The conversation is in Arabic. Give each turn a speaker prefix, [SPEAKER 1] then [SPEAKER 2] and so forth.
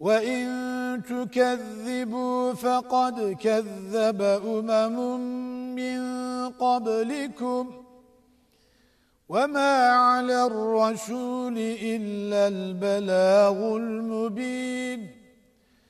[SPEAKER 1] وَإِن تُكَذِّبُوا فَقَدْ كَذَّبَ أُمَمٌ مِّن قَبْلِكُمْ وَمَا عَلَى الرَّسُولِ إِلَّا الْبَلَاغُ الْمُبِينُ